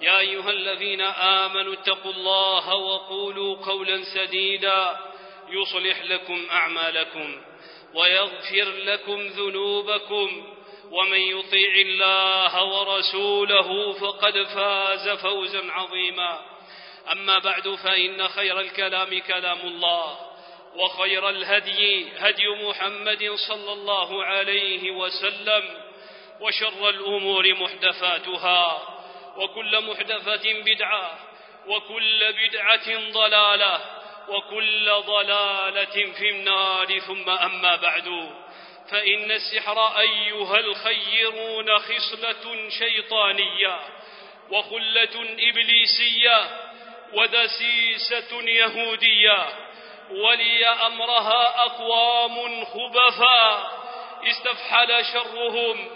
يا أيها الذين آمنوا اتقوا الله وقولوا قولا سديدا يصلح لكم أعمالكم ويغفر لكم ذنوبكم ومن يطيع الله ورسوله فقد فاز فوزا عظيما أما بعد فإن خير الكلام كلام الله وخير الهدي هدي محمد صلى الله عليه وسلم وشر الأمور محدثاتها وكل محدثة بدعة وكل بدعة ضلالة وكل ضلالة في النار. ثم أما بعد فإن السحر أيها الخيرون خصلة شيطانية وخلة إبليسية ودسيسة يهودية ولي أمرها أقوام خبثاء استفحل شرهم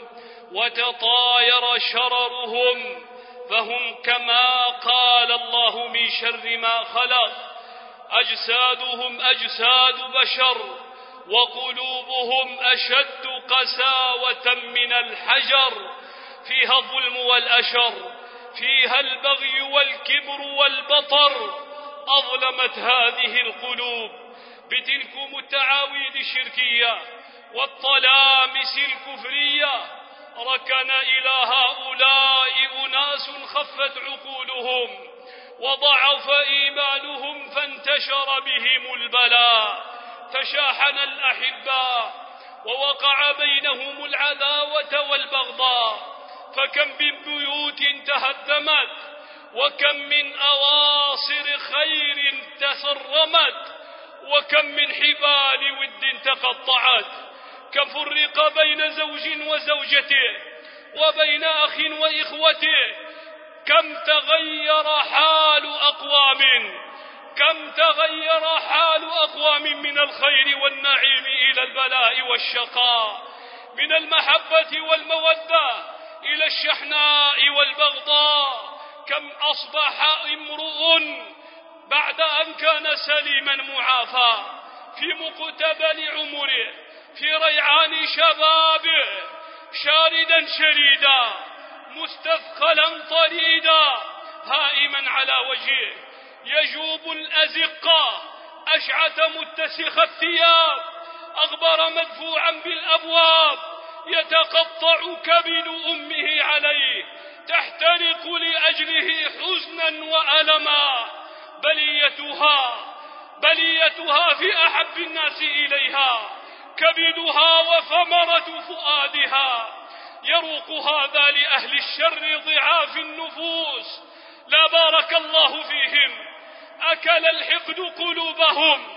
وتطاير شررهم فهم كما قال الله من شر ما خلق. أجسادهم أجساد بشر وقلوبهم أشد قساوة من الحجر. فيها الظلم والأشر فيها البغي والكبر والبطر. أظلمت هذه القلوب بتلكم التعاويذ الشركيه والطلامس الكفرية. ركن إلى هؤلاء أناس خفت عقولهم وضعف إيمانهم فانتشر بهم البلاء. تشاحن الأحباء ووقع بينهم العداوة والبغضاء. فكم من بيوت تهدمت وكم من أواصر خير تسرمت وكم من حبال ود تقطعت. كم فرق بين زوج وزوجته وبين أخ وإخوته. كم تغير حال أقوام؟ كم تغير حال أقوام من الخير والنعيم إلى البلاء والشقاء من المحبة والمودة إلى الشحناء والبغضاء. كم أصبح امرؤ بعد أن كان سليما معافى في مقتبل عمره؟ في ريعان شبابه شاردا شريدا مستثقلا طريدا هائما على وجهه. يجوب الأزقة أشعث متسخ الثياب أغبر مدفوعا بالأبواب يتقطع كبد أمه عليه تحترق لأجله حزنا وألما. بليتها بليتها في أحب الناس إليها. كبدها وثمرة فؤادها. يروق هذا لأهل الشر ضعاف النفوس. لا بارك الله فيهم. أكل الحقد قلوبهم.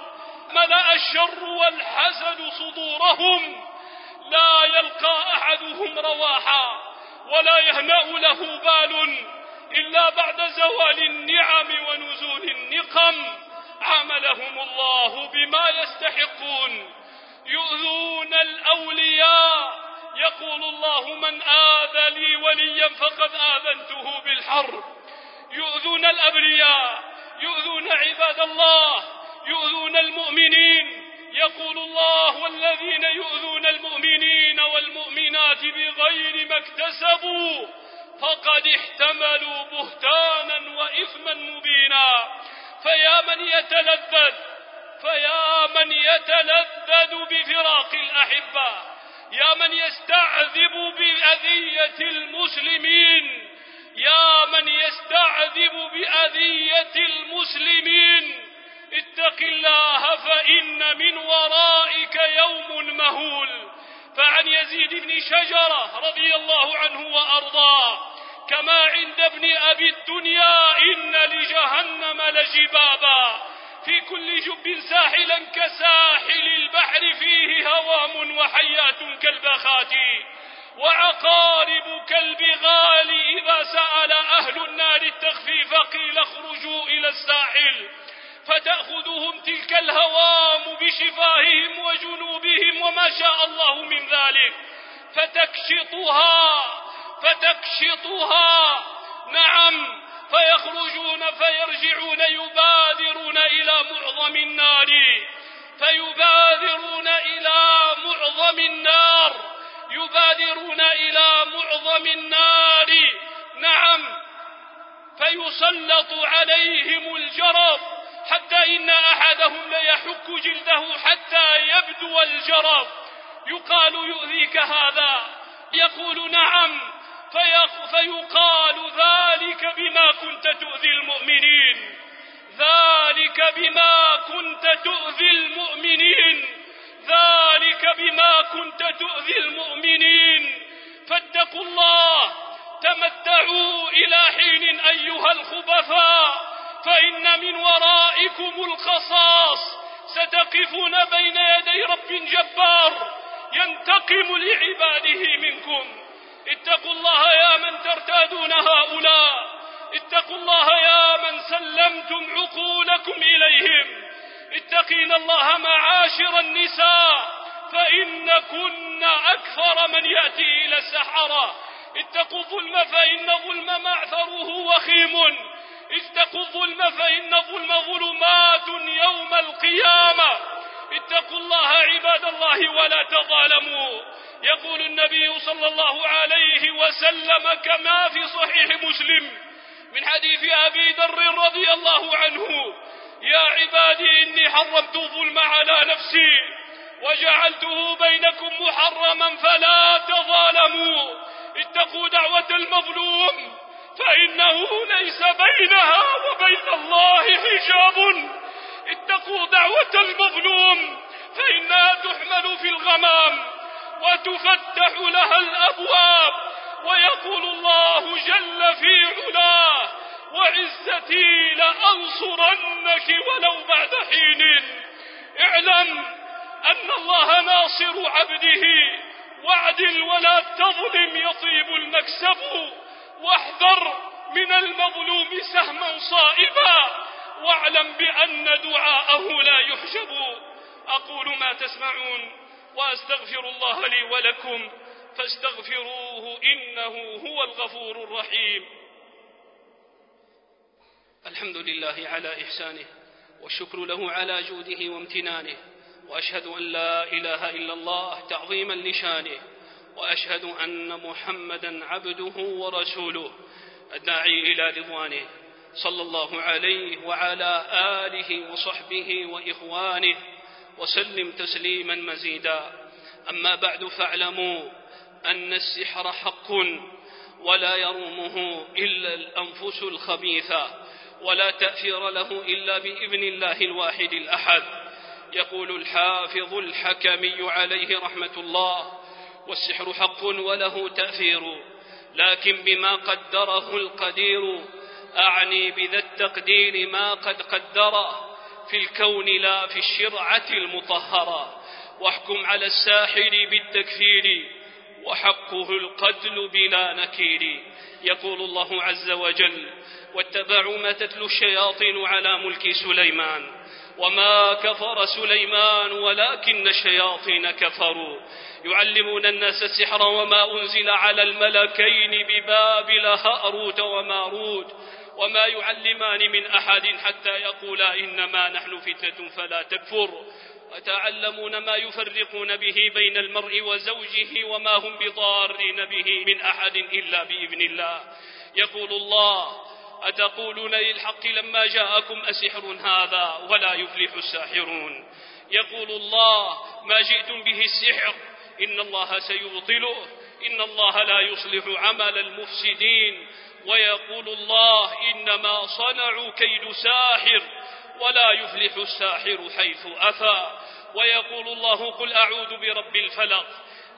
ملأ الشر والحسد صدورهم. لا يلقى أحدهم رواحا ولا يهنأ له بال إلا بعد زوال النعم ونزول النقم. عاملهم الله بما يستحقون. يؤذون الأولياء. يقول الله من آذى لي وليا فقد آذنته بالحرب. يؤذون الأبرياء. يؤذون عباد الله. يؤذون المؤمنين. يقول الله والذين يؤذون المؤمنين والمؤمنات بغير ما اكتسبوا فقد احتملوا بهتانا وإثما مبينا. فيا من يتلذذ فيا من يتلذذ بفراق الأحبة يا من يستعذب بأذية المسلمين يا من يستعذب بأذية المسلمين. اتق الله فإن من ورائك يوم مهول. فعن يزيد بن شجرة رضي الله عنه وأرضاه كما عند ابن أبي الدنيا إن لجهنم لجبابا. في كل جب ساحلا كساحل البحر فيه هوام وحيات كالبخات وعقارب كالبغال. إذا سأل أهل النار التخفيف قيل اخرجوا إلى الساحل فتأخذهم تلك الهوام بشفاههم وجنوبهم وما شاء الله من ذلك. فتكشطها فتكشطها نعم فيخرجون فيرجعون يبادرون إلى معظم النار. فيبادرون إلى معظم النار. يبادرون إلى معظم النار. نعم. فيسلط عليهم الجرب. حتى إن أحدهم ليحك جلده حتى يبدو الجرب. يقال يؤذيك هذا. يقول نعم. فيقال ذلك بما كنت تؤذي المؤمنين. ذلك بما كنت تؤذي المؤمنين. ذلك بما كنت تؤذي المؤمنين. فاتقوا الله تمتعوا إلى حين أيها الخبثاء فإن من ورائكم القصاص ستقفون بين يدي رب جبار ينتقم لعباده منكم. اتقوا الله يا من ترتادون هؤلاء. اتقوا الله يا من سلمتم عقولكم إليهم. اتقين الله معاشر النساء فإن كن أكثر من يأتي إلى السحرة. اتقوا الظلم فإن الظلم معثره وخيم. اتقوا الظلم فإن الظلم ظلمات يوم القيامة. اتقوا الله عباد الله ولا تظالموا. يقول النبي صلى الله عليه وسلم كما في صحيح مسلم من حديث أبي ذر رضي الله عنه يا عبادي إني حرمت الظلم على نفسي وجعلته بينكم محرما فلا تظالموا اتقوا دعوة المظلوم فإنه ليس بينها وبين الله حجاب اتقوا دعوة المظلوم فإنها تحمل في الغمام وتفتح لها الأبواب ويقول الله جل في علاه وعزتي لأنصرنك ولو بعد حين. اعلم أن الله ناصر عبده واعدل ولا تظلم يطيب المكسب. واحذر من المظلوم سهما صائبا واعلم بأن دعاءه لا يحجب. أقول ما تسمعون. وأستغفر الله لي ولكم فاستغفروه إنه هو الغفور الرحيم. الحمد لله على إحسانه والشكر له على جوده وامتنانه وأشهد أن لا إله إلا الله تعظيما لشانه وأشهد أن محمدا عبده ورسوله الداعي إلى رضوانه صلى الله عليه وعلى آله وصحبه وإخوانه. وسلم تسليما مزيدا. أما بعد فاعلموا أن السحر حق ولا يرومه إلا الأنفس الخبيثة ولا تأثير له إلا بإذن الله الواحد الأحد. يقول الحافظ الحكمي عليه رحمة الله والسحر حق وله تأثير لكن بما قدره القدير أعني بذا التقدير ما قد قدره. في الكون لا في الشرعة المطهرة. واحكم على الساحر بالتكفير وحقه القتل بلا نكير. يقول الله عز وجل واتبعوا ما تتلو الشياطين على ملك سليمان. وما كفر سليمان ولكن الشياطين كفروا. يعلمون الناس السحر وما أنزل على الملكين ببابل هأروت وماروت. وما يعلمان من أحد حتى يقولا إنما نحن فتنة فلا تكفر. وتعلمون ما يفرقون به بين المرء وزوجه وما هم بضارين به من أحد إلا بإذن الله. يقول الله أتقولون للحق لما جاءكم أسحر هذا ولا يفلح الساحرون. يقول الله ما جئتم به السحر. إن الله سيبطله. إن الله لا يصلح عمل المفسدين. ويقول الله إنما صنعوا كيد ساحر ولا يفلح الساحر حيث أتى ويقول الله قل أعوذ برب الفلق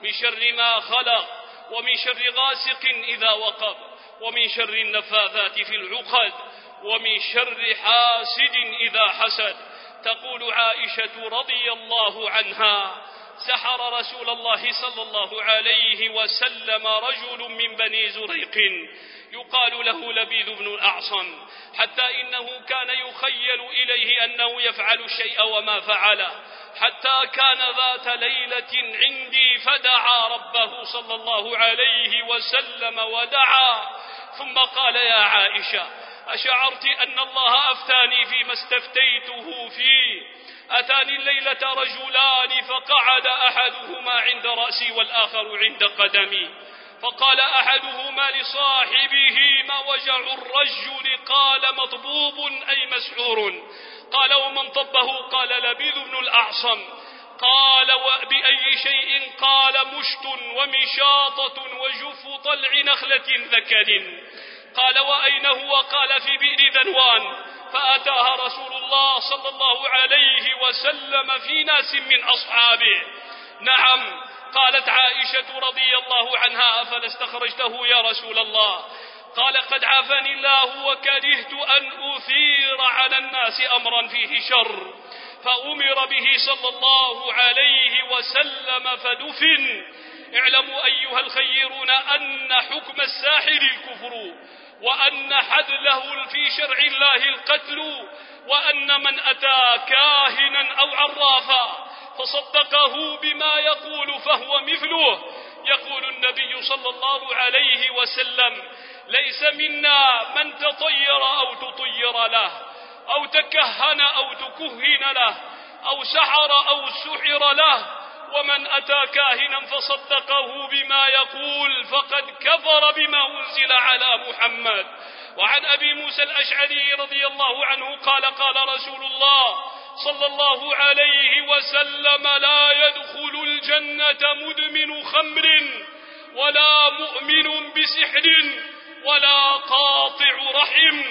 من شر ما خلق ومن شر غاسق إذا وقب ومن شر النفاذات في العقد ومن شر حاسد إذا حسد. تقول عائشة رضي الله عنها سحر رسول الله صلى الله عليه وسلم رجل من بني زريق يقال له لبيد بن الأعصم حتى إنه كان يخيل إليه أنه يفعل الشيء وما فعله حتى كان ذات ليلة عندي فدعا ربه صلى الله عليه وسلم ودعا ثم قال يا عائشة أشعرت أن الله أفتاني فيما استفتيته فيه؟ أتاني الليلة رجلان فقعد أحدهما عند رأسي والآخر عند قدمي. فقال أحدهما لصاحبه ما وجع الرجل قال مطبوب أي مسحور قال ومن طبه قال لبيذ بن الأعصم. قال وبأي شيء قال مشت ومشاطة وجف طلع نخلة ذكر. قال وأين هو قال في بئر ذنوان. فأتاها رسول الله صلى الله عليه وسلم في ناس من أصحابه. نعم قالت عائشة رضي الله عنها أفلا استخرجته يا رسول الله؟ قال قد عافاني الله وكرهت أن أثير على الناس أمرا فيه شر. فأمر به صلى الله عليه وسلم فدفن. اعلموا أيها الخيرون أن حكم الساحر الكفر. وأن حدله في شرع الله القتل وأن من أتى كاهنا أو عرافا فصدقه بما يقول فهو مثله. يقول النبي صلى الله عليه وسلم ليس منا من تطير أو تطير له أو تكهن أو تكهن له أو سحر أو سحر له ومن أتى كاهنا فصدقه بما يقول فقد كفر بما أنزل على محمد. وعن أبي موسى الأشعري رضي الله عنه قال قال رسول الله صلى الله عليه وسلم لا يدخل الجنة مدمن خمر ولا مؤمن بسحر ولا قاطع رحم.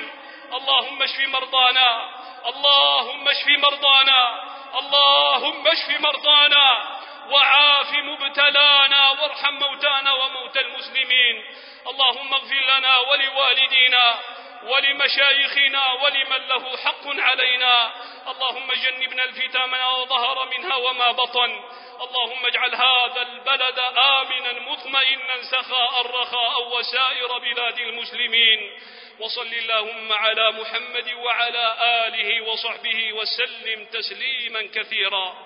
اللهم اشف مرضانا اللهم اشف مرضانا اللهم اشف مرضانا. وعاف مبتلانا وارحم موتانا وموتى المسلمين. اللهم اغفر لنا ولوالدينا ولمشايخنا ولمن له حق علينا. اللهم جنبنا الفتن ما ظهر منها وما بطن. اللهم اجعل هذا البلد آمنا مطمئنا سخاء رخاء وسائر بلاد المسلمين. وصل اللهم على محمد وعلى آله وصحبه وسلم تسليما كثيرا.